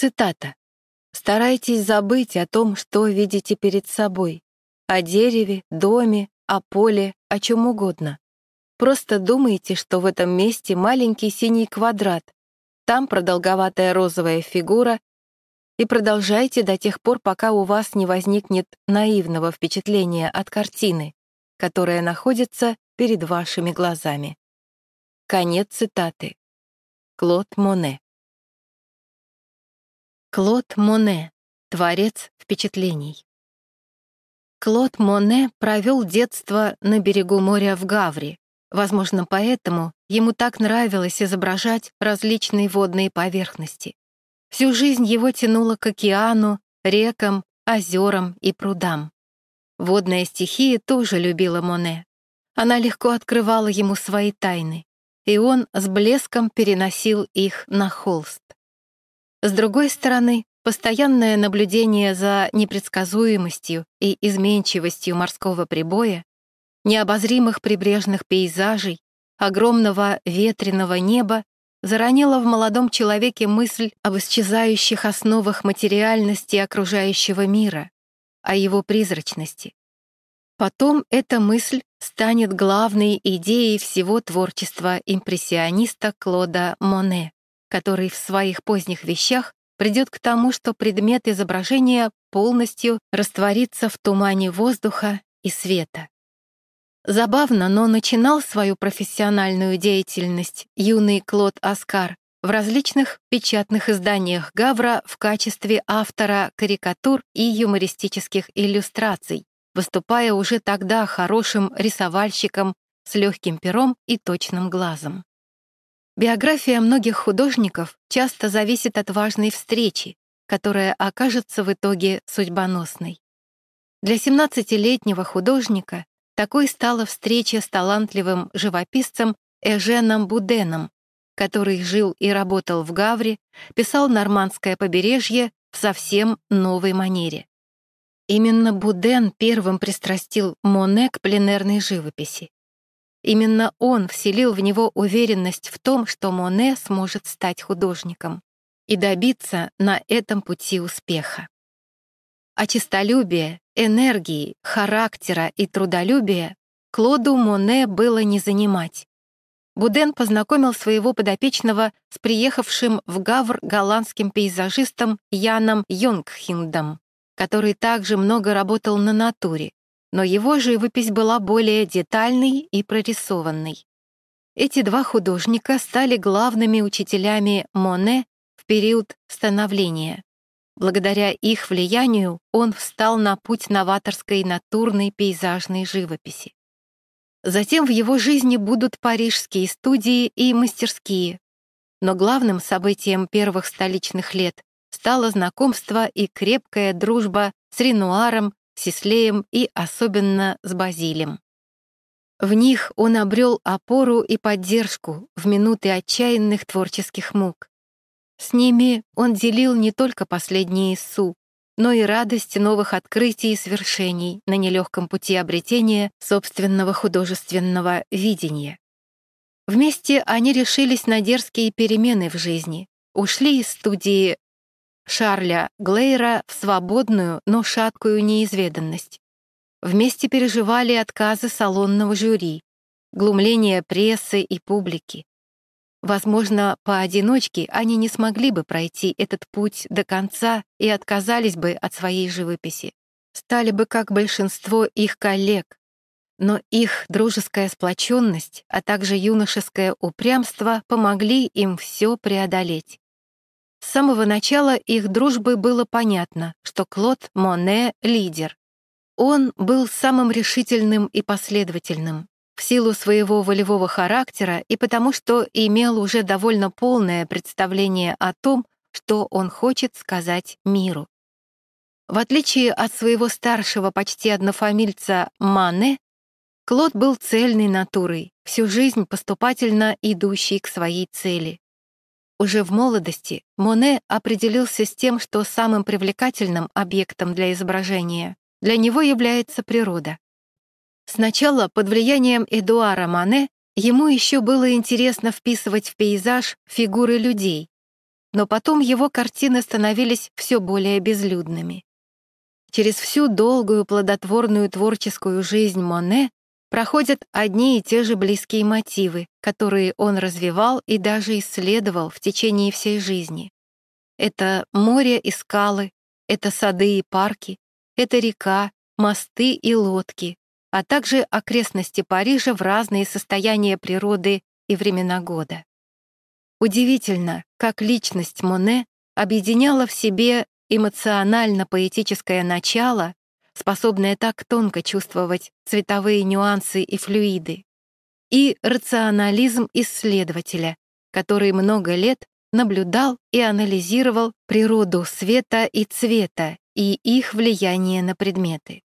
Цитата. «Старайтесь забыть о том, что видите перед собой. О дереве, доме, о поле, о чем угодно. Просто думайте, что в этом месте маленький синий квадрат, там продолговатая розовая фигура, и продолжайте до тех пор, пока у вас не возникнет наивного впечатления от картины, которая находится перед вашими глазами. Конец цитаты. Клод Моне. Клод Моне, творец впечатлений. Клод Моне провел детство на берегу моря в Гаври. Возможно, поэтому ему так нравилось изображать различные водные поверхности. Всю жизнь его тянуло к океану, рекам, озерам и прудам. Водная стихия тоже любила Моне. Она легко открывала ему свои тайны, и он с блеском переносил их на холст. С другой стороны, постоянное наблюдение за непредсказуемостью и изменчивостью морского прибоя, необозримых прибрежных пейзажей, огромного ветреного неба заронила в молодом человеке мысль об исчезающих основах материальности окружающего мира, о его призрачности. Потом эта мысль станет главной идеей всего творчества импрессиониста Клода Моне, который в своих поздних вещах придет к тому, что предмет изображения полностью растворится в тумане воздуха и света. Забавно, но начинал свою профессиональную деятельность юный Клод Оскар в различных печатных изданиях Гавра в качестве автора карикатур и юмористических иллюстраций, выступая уже тогда хорошим рисовальщиком с легким пером и точным глазом. Биография многих художников часто зависит от важной встречи, которая окажется в итоге судьбоносной. Для 17-летнего художника такой стала встреча с талантливым живописцем Эженом Буденом, который жил и работал в Гавре, писал «Нормандское побережье» в совсем новой манере. Именно Буден первым пристрастил Моне к пленерной живописи. Именно он вселил в него уверенность в том, что Моне сможет стать художником и добиться на этом пути успеха. А честолюбие, энергии, характера и трудолюбия Клоду Моне было не занимать. Буден познакомил своего подопечного с приехавшим в Гавр голландским пейзажистом Яном Йонгхиндом, который также много работал на натуре, но его живопись была более детальной и прорисованной. Эти два художника стали главными учителями Моне в период становления. Благодаря их влиянию он встал на путь новаторской натурной пейзажной живописи. Затем в его жизни будут парижские студии и мастерские. Но главным событием первых столичных лет стало знакомство и крепкая дружба с Ренуаром, Сислеем и особенно с Базилем. В них он обрел опору и поддержку в минуты отчаянных творческих мук. С ними он делил не только последние су, но и радость новых открытий и свершений на нелегком пути обретения собственного художественного видения. Вместе они решились на дерзкие перемены в жизни, ушли из студии Шарля Глейра в свободную, но шаткую неизведанность. Вместе переживали отказы салонного жюри, глумление прессы и публики, Возможно, поодиночке они не смогли бы пройти этот путь до конца и отказались бы от своей живописи. Стали бы как большинство их коллег. Но их дружеская сплоченность, а также юношеское упрямство помогли им все преодолеть. С самого начала их дружбы было понятно, что Клод Моне — лидер. Он был самым решительным и последовательным, в силу своего волевого характера и потому, что имел уже довольно полное представление о том, что он хочет сказать миру. В отличие от своего старшего почти однофамильца Мане, Клод был цельной натурой, всю жизнь поступательно идущий к своей цели. Уже в молодости Моне определился с тем, что самым привлекательным объектом для изображения для него является природа. Сначала под влиянием Эдуара Мане ему еще было интересно вписывать в пейзаж фигуры людей. но потом его картины становились все более безлюдными. Через всю долгую плодотворную творческую жизнь Моне проходят одни и те же близкие мотивы, которые он развивал и даже исследовал в течение всей жизни. Это море и скалы, это сады и парки, это река, мосты и лодки, а также окрестности Парижа в разные состояния природы и времена года. Удивительно, как личность Моне объединяла в себе эмоционально-поэтическое начало, способное так тонко чувствовать цветовые нюансы и флюиды, и рационализм исследователя, который много лет наблюдал и анализировал природу света и цвета и их влияние на предметы.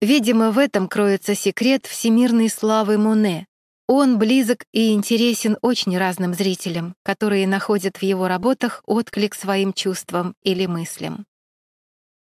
Видимо, в этом кроется секрет всемирной славы Моне. Он близок и интересен очень разным зрителям, которые находят в его работах отклик своим чувствам или мыслям.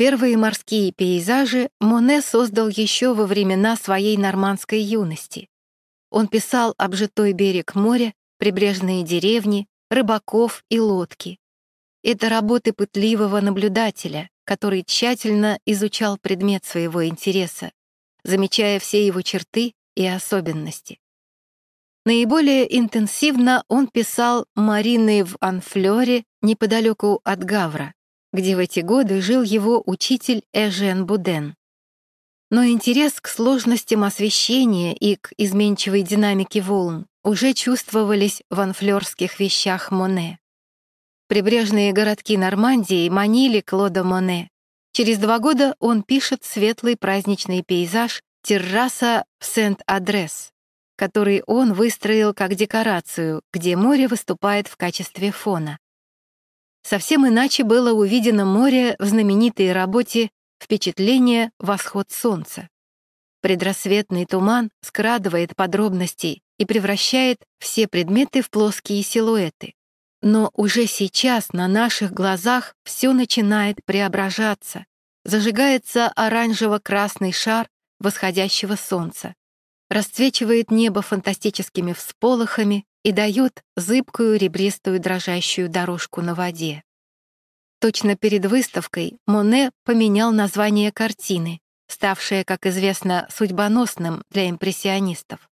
Первые морские пейзажи Моне создал еще во времена своей нормандской юности. Он писал обжитой берег моря, прибрежные деревни, рыбаков и лодки. Это работы пытливого наблюдателя, который тщательно изучал предмет своего интереса, замечая все его черты и особенности. Наиболее интенсивно он писал Марины в Анфлёре неподалеку от Гавра, где в эти годы жил его учитель Эжен Буден. Но интерес к сложностям освещения и к изменчивой динамике волн уже чувствовались в анфлёрских вещах Моне. Прибрежные городки Нормандии манили Клода Моне. Через два года он пишет светлый праздничный пейзаж «Терраса в Сент-Адрес», который он выстроил как декорацию, где море выступает в качестве фона. Совсем иначе было увидено море в знаменитой работе «Впечатление. Восход солнца». Предрассветный туман скрадывает подробности и превращает все предметы в плоские силуэты. Но уже сейчас на наших глазах все начинает преображаться. Зажигается оранжево-красный шар восходящего солнца, расцвечивает небо фантастическими всполохами и дает зыбкую ребристую дрожащую дорожку на воде. Точно перед выставкой Моне поменял название картины, ставшее, как известно, судьбоносным для импрессионистов.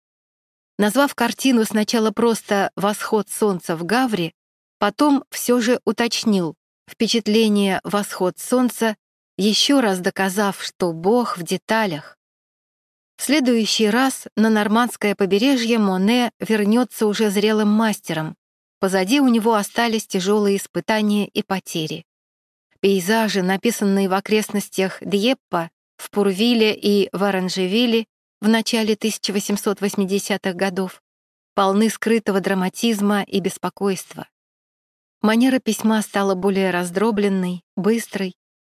Назвав картину сначала просто «Восход солнца в Гавре», потом все же уточнил впечатление «Восход солнца», еще раз доказав, что Бог в деталях. В следующий раз на нормандское побережье Моне вернется уже зрелым мастером. Позади у него остались тяжелые испытания и потери. Пейзажи, написанные в окрестностях Дьеппа, в Пурвиле и в Оранжевиле в начале 1880-х годов, полны скрытого драматизма и беспокойства. Манера письма стала более раздробленной, быстрой.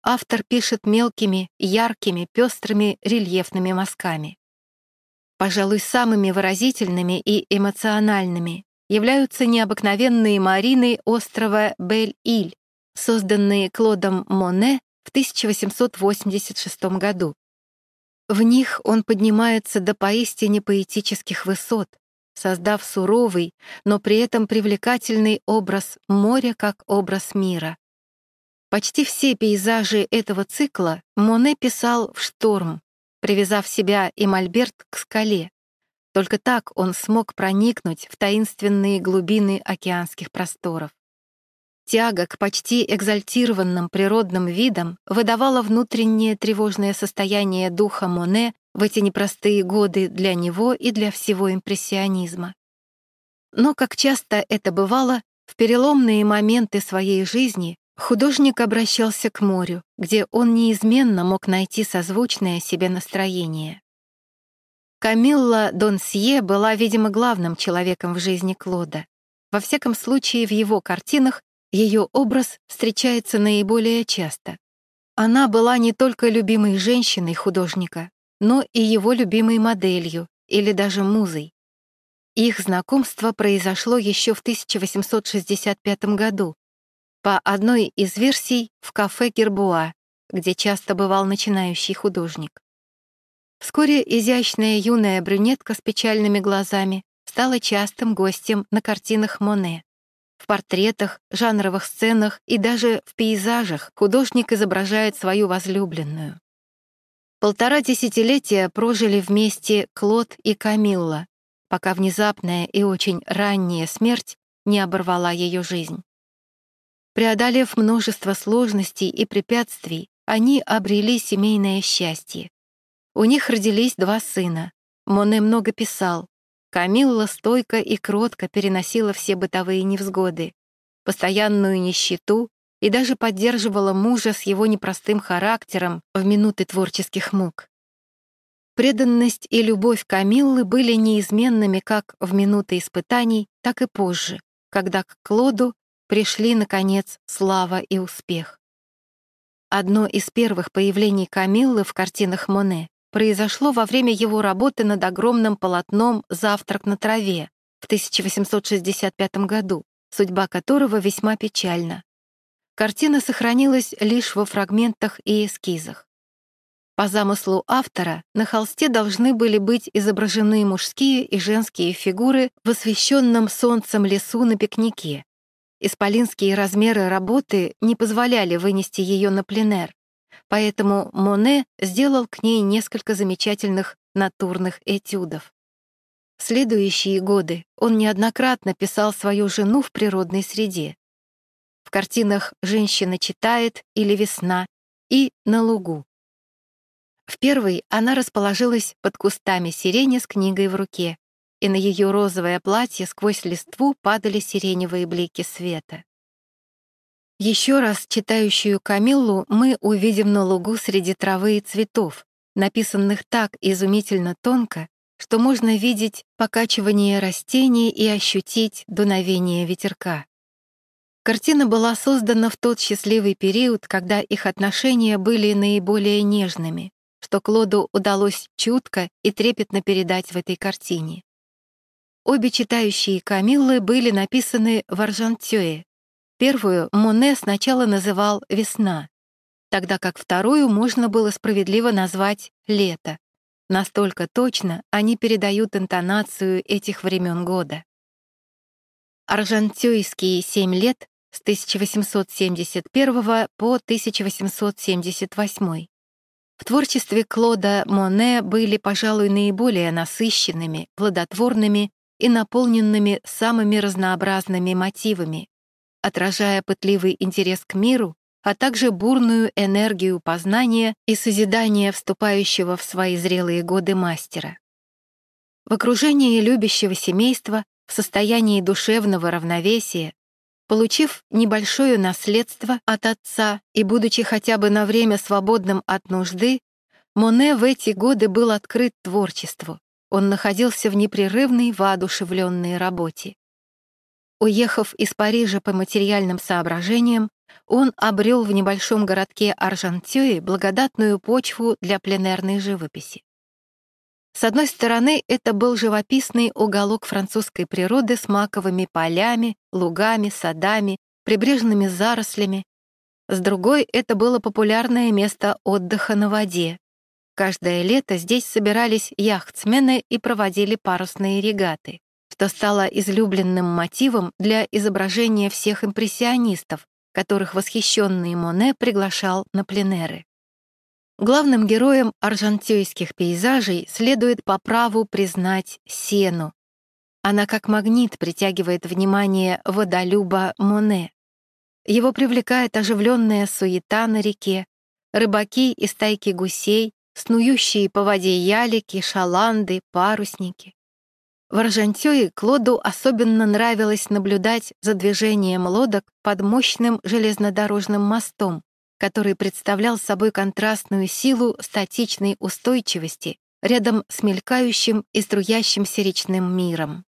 Автор пишет мелкими, яркими, пестрыми, рельефными мазками. Пожалуй, самыми выразительными и эмоциональными являются необыкновенные марины острова Бель-Иль, созданные Клодом Моне в 1886 году. В них он поднимается до поистине поэтических высот, создав суровый, но при этом привлекательный образ моря как образ мира. Почти все пейзажи этого цикла Моне писал в шторм, привязав себя и Мольберт к скале. Только так он смог проникнуть в таинственные глубины океанских просторов. Тяга к почти экзальтированным природным видам выдавала внутреннее тревожное состояние духа Моне в эти непростые годы для него и для всего импрессионизма. Но, как часто это бывало, в переломные моменты своей жизни художник обращался к морю, где он неизменно мог найти созвучное себе настроение. Камилла Донсье была, видимо, главным человеком в жизни Клода. Во всяком случае, в его картинах ее образ встречается наиболее часто. Она была не только любимой женщиной художника, но и его любимой моделью или даже музой. Их знакомство произошло еще в 1865 году, по одной из версий в кафе Гербуа, где часто бывал начинающий художник. Вскоре изящная юная брюнетка с печальными глазами стала частым гостем на картинах Моне. В портретах, жанровых сценах и даже в пейзажах художник изображает свою возлюбленную. Полтора десятилетия прожили вместе Клод и Камилла, пока внезапная и очень ранняя смерть не оборвала ее жизнь. Преодолев множество сложностей и препятствий, они обрели семейное счастье. У них родились два сына. Моне много писал. Камилла стойко и кротко переносила все бытовые невзгоды, постоянную нищету и даже поддерживала мужа с его непростым характером в минуты творческих мук. Преданность и любовь Камиллы были неизменными как в минуты испытаний, так и позже, когда к Клоду пришли, наконец, слава и успех. Одно из первых появлений Камиллы в картинах Моне произошло во время его работы над огромным полотном «Завтрак на траве» в 1865 году, судьба которого весьма печальна. Картина сохранилась лишь во фрагментах и эскизах. По замыслу автора на холсте должны были быть изображены мужские и женские фигуры в освещенном солнцем лесу на пикнике. Исполинские размеры работы не позволяли вынести ее на пленэр, поэтому Моне сделал к ней несколько замечательных натурных этюдов. В следующие годы он неоднократно писал свою жену в природной среде. В картинах «Женщина читает» или «Весна» и «На лугу». В первой она расположилась под кустами сирени с книгой в руке, и на ее розовое платье сквозь листву падали сиреневые блики света. Еще раз читающую Камиллу мы увидим на лугу среди травы и цветов, написанных так изумительно тонко, что можно видеть покачивание растений и ощутить дуновение ветерка. Картина была создана в тот счастливый период, когда их отношения были наиболее нежными, что Клоду удалось чутко и трепетно передать в этой картине. Обе читающие Камиллы были написаны в Аржантюэ. Первую Моне сначала называл «Весна», тогда как вторую можно было справедливо назвать «Лето». Настолько точно они передают интонацию этих времен года. Аржантюйские семь лет с 1871 по 1878. В творчестве Клода Моне были, пожалуй, наиболее насыщенными, плодотворными и наполненными самыми разнообразными мотивами, отражая пытливый интерес к миру, а также бурную энергию познания и созидания вступающего в свои зрелые годы мастера. В окружении любящего семейства, в состоянии душевного равновесия, получив небольшое наследство от отца и будучи хотя бы на время свободным от нужды, Моне в эти годы был открыт творчеству, он находился в непрерывной, воодушевленной работе. Уехав из Парижа по материальным соображениям, он обрел в небольшом городке Аржантюи благодатную почву для пленерной живописи. С одной стороны, это был живописный уголок французской природы с маковыми полями, лугами, садами, прибрежными зарослями. С другой, это было популярное место отдыха на воде, Каждое лето здесь собирались яхтсмены и проводили парусные регаты, что стало излюбленным мотивом для изображения всех импрессионистов, которых восхищенный Моне приглашал на пленеры. Главным героем аржантейских пейзажей следует по праву признать Сену. Она как магнит притягивает внимание водолюба Моне. Его привлекает оживленная суета на реке, рыбаки и стайки гусей, снующие по воде ялики, шаланды, парусники. В Аржантёе Клоду особенно нравилось наблюдать за движением лодок под мощным железнодорожным мостом, который представлял собой контрастную силу статичной устойчивости рядом с мелькающим и струящимся речным миром.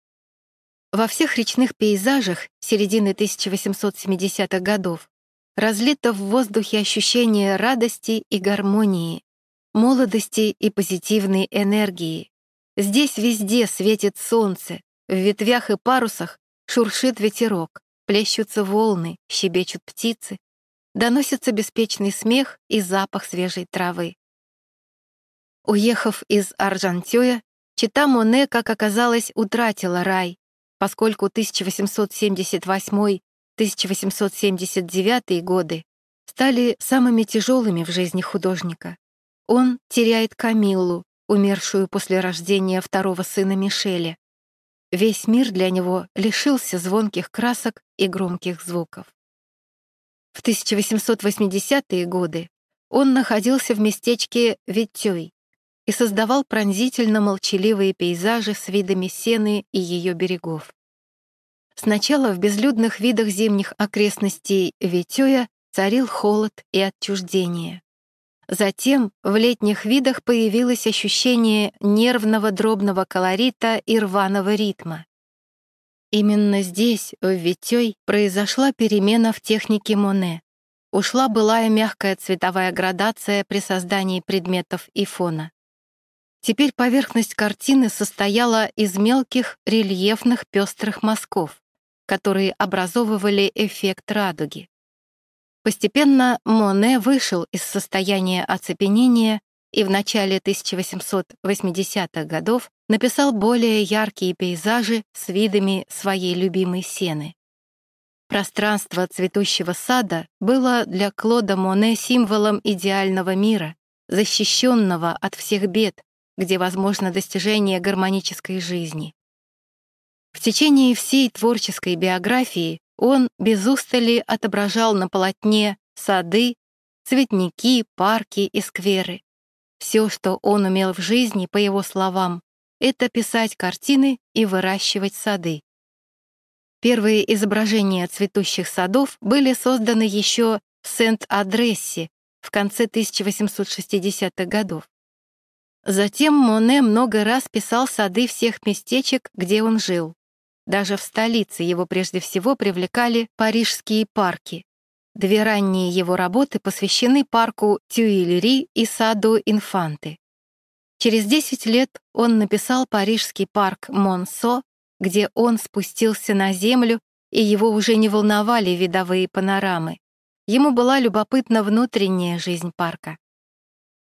Во всех речных пейзажах середины 1870-х годов разлито в воздухе ощущение радости и гармонии, молодости и позитивной энергии. Здесь везде светит солнце, в ветвях и парусах шуршит ветерок, плещутся волны, щебечут птицы, доносится беспечный смех и запах свежей травы. Уехав из Аржантюя, Чита Моне, как оказалось, утратила рай, поскольку 1878-1879 годы стали самыми тяжелыми в жизни художника. Он теряет Камиллу, умершую после рождения второго сына Мишеля. Весь мир для него лишился звонких красок и громких звуков. В 1880-е годы он находился в местечке Витёй и создавал пронзительно-молчаливые пейзажи с видами сены и ее берегов. Сначала в безлюдных видах зимних окрестностей Витёя царил холод и отчуждение. Затем в летних видах появилось ощущение нервного дробного колорита и рваного ритма. Именно здесь, в Витёй, произошла перемена в технике Моне. Ушла былая мягкая цветовая градация при создании предметов и фона. Теперь поверхность картины состояла из мелких рельефных пестрых мазков, которые образовывали эффект радуги. Постепенно Моне вышел из состояния оцепенения и в начале 1880-х годов написал более яркие пейзажи с видами своей любимой сены. Пространство цветущего сада было для Клода Моне символом идеального мира, защищенного от всех бед, где возможно достижение гармонической жизни. В течение всей творческой биографии он без устали отображал на полотне сады, цветники, парки и скверы. Все, что он умел в жизни, по его словам, это писать картины и выращивать сады. Первые изображения цветущих садов были созданы еще в Сент-Адрессе в конце 1860-х годов. Затем Моне много раз писал сады всех местечек, где он жил. Даже в столице его прежде всего привлекали парижские парки. Две ранние его работы посвящены парку Тюильри и саду Инфанты. Через 10 лет он написал парижский парк Монсо, где он спустился на землю, и его уже не волновали видовые панорамы. Ему была любопытна внутренняя жизнь парка.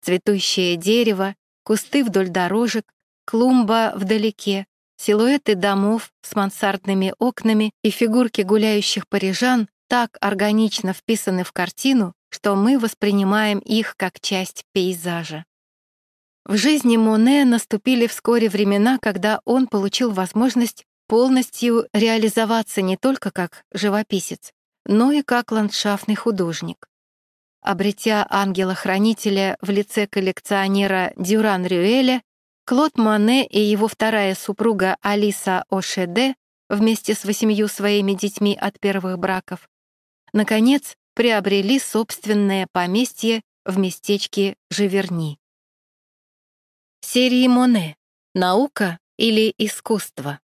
Цветущее дерево, кусты вдоль дорожек, клумба вдалеке, Силуэты домов с мансардными окнами и фигурки гуляющих парижан так органично вписаны в картину, что мы воспринимаем их как часть пейзажа. В жизни Моне наступили вскоре времена, когда он получил возможность полностью реализоваться не только как живописец, но и как ландшафтный художник. Обретя ангела-хранителя в лице коллекционера Дюран Рюэля, Клод Мане и его вторая супруга Алиса Ошеде вместе с восемью своими детьми от первых браков, наконец, приобрели собственное поместье в местечке Живерни. Серии Моне «Наука или искусство?»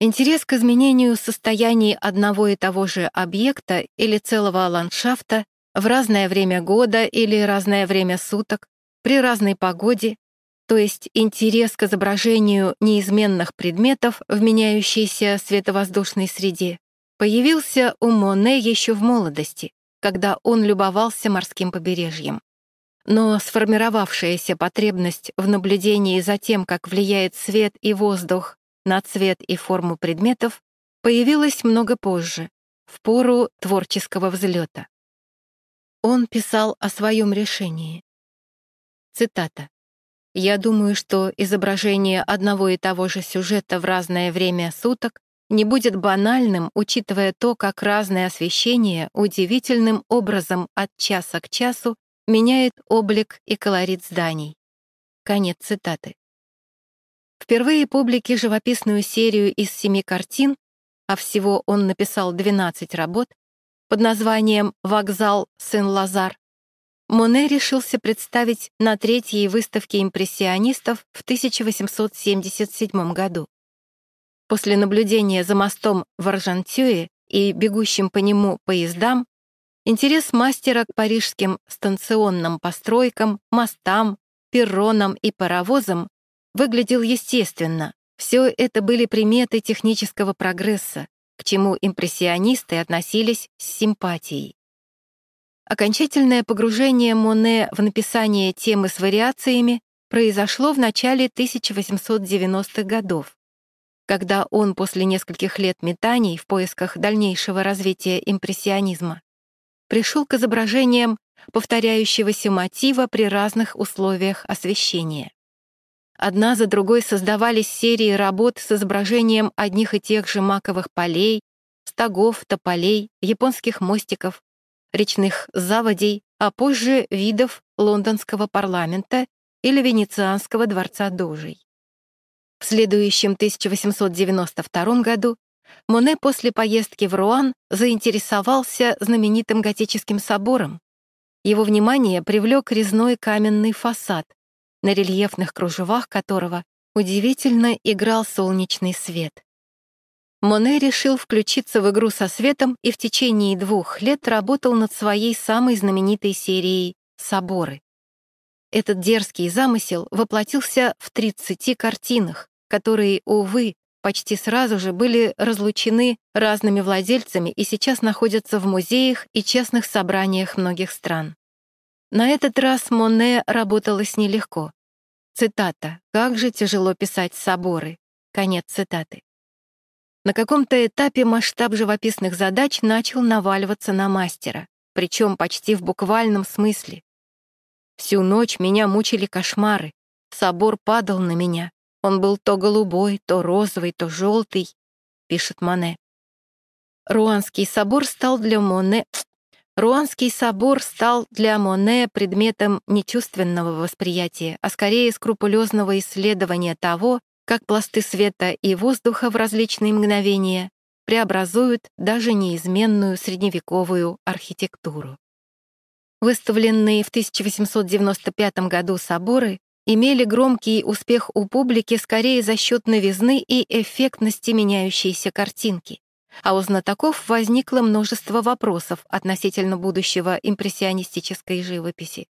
Интерес к изменению состояний одного и того же объекта или целого ландшафта в разное время года или разное время суток, при разной погоде то есть интерес к изображению неизменных предметов в меняющейся световоздушной среде, появился у Моне еще в молодости, когда он любовался морским побережьем. Но сформировавшаяся потребность в наблюдении за тем, как влияет свет и воздух на цвет и форму предметов, появилась много позже, в пору творческого взлета. Он писал о своем решении. Цитата. Я думаю, что изображение одного и того же сюжета в разное время суток не будет банальным, учитывая то, как разное освещение удивительным образом от часа к часу меняет облик и колорит зданий. Конец цитаты. Впервые публике живописную серию из семи картин, а всего он написал 12 работ, под названием «Вокзал Сен-Лазар», Моне решился представить на третьей выставке импрессионистов в 1877 году. После наблюдения за мостом в Аржантюе и бегущим по нему поездам, интерес мастера к парижским станционным постройкам, мостам, перронам и паровозам выглядел естественно. Все это были приметы технического прогресса, к чему импрессионисты относились с симпатией. Окончательное погружение Моне в написание темы с вариациями произошло в начале 1890-х годов. когда он после нескольких лет метаний в поисках дальнейшего развития импрессионизма пришел к изображениям повторяющегося мотива при разных условиях освещения. Одна за другой создавались серии работ с изображением одних и тех же маковых полей, стогов, тополей, японских мостиков, речных заводей, а позже видов лондонского парламента или венецианского дворца дожей. В следующем 1892 году Моне после поездки в Руан заинтересовался знаменитым готическим собором. Его внимание привлек резной каменный фасад, на рельефных кружевах которого удивительно играл солнечный свет. Моне решил включиться в игру со светом и в течение двух лет работал над своей самой знаменитой серией «Соборы». Этот дерзкий замысел воплотился в 30 картинах, которые, увы, почти сразу же были разлучены разными владельцами и сейчас находятся в музеях и частных собраниях многих стран. На этот раз Моне работалось нелегко. Цитата «Как же тяжело писать соборы». Конец цитаты. На каком-то этапе масштаб живописных задач начал наваливаться на мастера, причем почти в буквальном смысле. Всю ночь меня мучили кошмары. Собор падал на меня. Он был то голубой, то розовый, то желтый, пишет Моне. Руанский собор стал для Моне... Руанский собор стал для Моне предметом не чувственного восприятия, а скорее скрупулезного исследования того, как пласты света и воздуха в различные мгновения преобразуют даже неизменную средневековую архитектуру. Выставленные в 1895 году соборы имели громкий успех у публики скорее за счет новизны и эффектности меняющейся картинки. А у знатоков возникло множество вопросов относительно будущего импрессионистической живописи.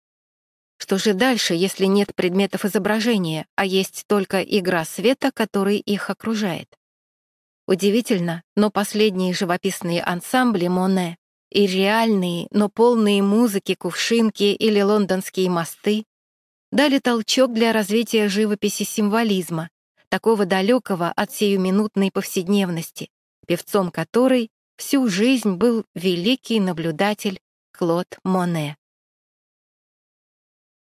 Что же дальше, если нет предметов изображения, а есть только игра света, который их окружает? Удивительно, но последние живописные ансамбли Моне и реальные, но полные музыки кувшинки или лондонские мосты дали толчок для развития живописи символизма, такого далекого от сиюминутной повседневности, певцом которой всю жизнь был великий наблюдатель Клод Моне.